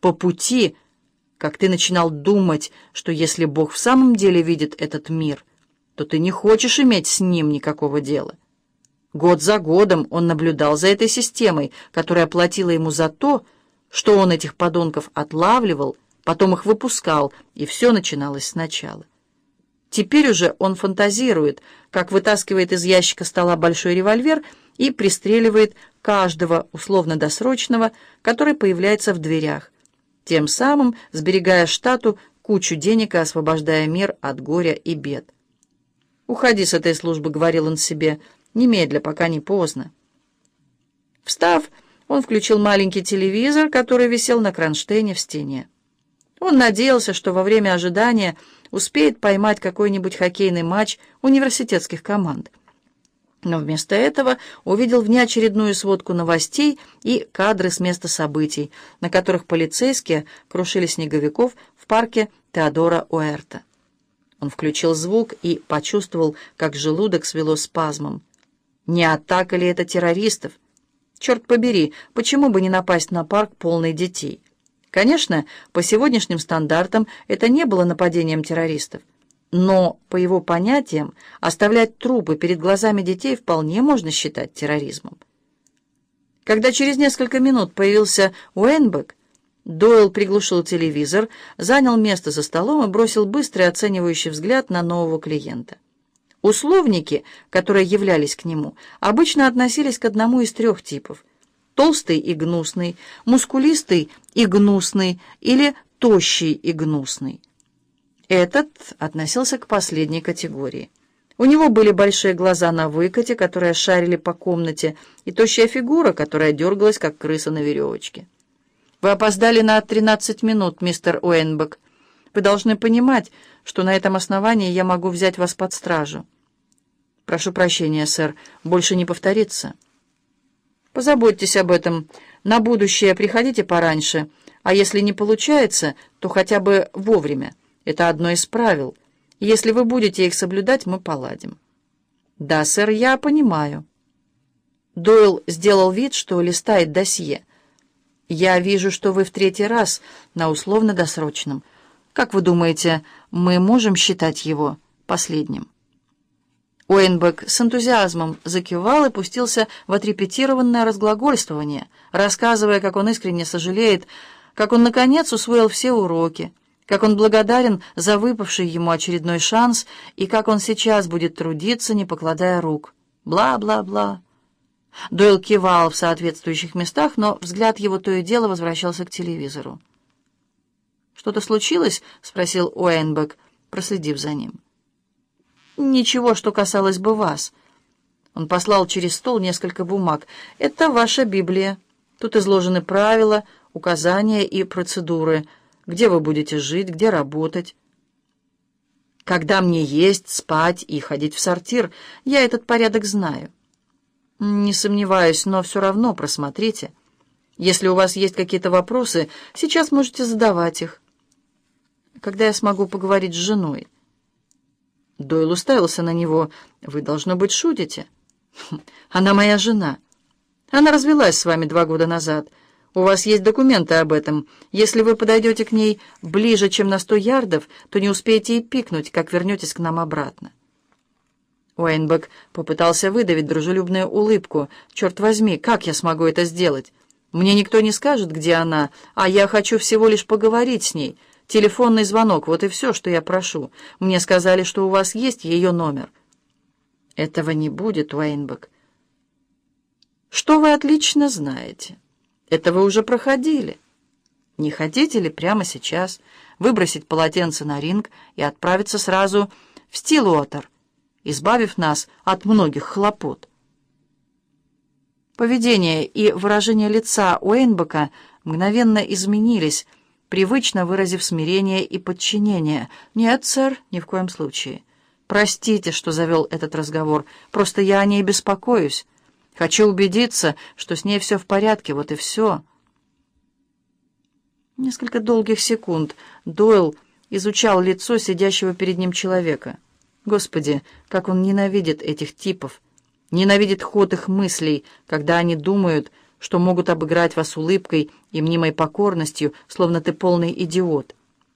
по пути, как ты начинал думать, что если Бог в самом деле видит этот мир, то ты не хочешь иметь с ним никакого дела. Год за годом он наблюдал за этой системой, которая платила ему за то, что он этих подонков отлавливал, потом их выпускал, и все начиналось сначала. Теперь уже он фантазирует, как вытаскивает из ящика стола большой револьвер и пристреливает каждого условно-досрочного, который появляется в дверях, тем самым сберегая штату кучу денег и освобождая мир от горя и бед. «Уходи с этой службы», — говорил он себе, — «немедля, пока не поздно». Встав, он включил маленький телевизор, который висел на кронштейне в стене. Он надеялся, что во время ожидания успеет поймать какой-нибудь хоккейный матч университетских команд. Но вместо этого увидел внеочередную сводку новостей и кадры с места событий, на которых полицейские крушили снеговиков в парке Теодора Уэрта. Он включил звук и почувствовал, как желудок свело спазмом. Не атака ли это террористов? Черт побери, почему бы не напасть на парк полный детей? Конечно, по сегодняшним стандартам это не было нападением террористов. Но, по его понятиям, оставлять трупы перед глазами детей вполне можно считать терроризмом. Когда через несколько минут появился Уэнбек, Дойл приглушил телевизор, занял место за столом и бросил быстрый оценивающий взгляд на нового клиента. Условники, которые являлись к нему, обычно относились к одному из трех типов – толстый и гнусный, мускулистый и гнусный или тощий и гнусный. Этот относился к последней категории. У него были большие глаза на выкате, которые шарили по комнате, и тощая фигура, которая дергалась, как крыса на веревочке. «Вы опоздали на 13 минут, мистер Уэнбек. Вы должны понимать, что на этом основании я могу взять вас под стражу». «Прошу прощения, сэр, больше не повторится». «Позаботьтесь об этом. На будущее приходите пораньше, а если не получается, то хотя бы вовремя. Это одно из правил. Если вы будете их соблюдать, мы поладим». «Да, сэр, я понимаю». Дойл сделал вид, что листает досье. «Я вижу, что вы в третий раз на условно-досрочном. Как вы думаете, мы можем считать его последним?» Уэйнбек с энтузиазмом закивал и пустился в отрепетированное разглагольствование, рассказывая, как он искренне сожалеет, как он, наконец, усвоил все уроки, как он благодарен за выпавший ему очередной шанс и как он сейчас будет трудиться, не покладая рук. Бла-бла-бла. Дойл кивал в соответствующих местах, но взгляд его то и дело возвращался к телевизору. «Что-то случилось?» — спросил Уэйнбек, проследив за ним. «Ничего, что касалось бы вас». Он послал через стол несколько бумаг. «Это ваша Библия. Тут изложены правила, указания и процедуры, где вы будете жить, где работать. Когда мне есть, спать и ходить в сортир, я этот порядок знаю». «Не сомневаюсь, но все равно просмотрите. Если у вас есть какие-то вопросы, сейчас можете задавать их. Когда я смогу поговорить с женой?» Дойл уставился на него. «Вы, должно быть, шутите?» «Хм, «Она моя жена. Она развелась с вами два года назад. У вас есть документы об этом. Если вы подойдете к ней ближе, чем на сто ярдов, то не успеете и пикнуть, как вернетесь к нам обратно». Уэйнбек попытался выдавить дружелюбную улыбку. «Черт возьми, как я смогу это сделать? Мне никто не скажет, где она, а я хочу всего лишь поговорить с ней. Телефонный звонок, вот и все, что я прошу. Мне сказали, что у вас есть ее номер». «Этого не будет, Уэйнбек». «Что вы отлично знаете? Это вы уже проходили. Не хотите ли прямо сейчас выбросить полотенце на ринг и отправиться сразу в Стилуотер?» избавив нас от многих хлопот. Поведение и выражение лица Уэйнбека мгновенно изменились, привычно выразив смирение и подчинение. «Нет, сэр, ни в коем случае. Простите, что завел этот разговор, просто я о ней беспокоюсь. Хочу убедиться, что с ней все в порядке, вот и все». Несколько долгих секунд Дойл изучал лицо сидящего перед ним человека — Господи, как он ненавидит этих типов, ненавидит ход их мыслей, когда они думают, что могут обыграть вас улыбкой и мнимой покорностью, словно ты полный идиот.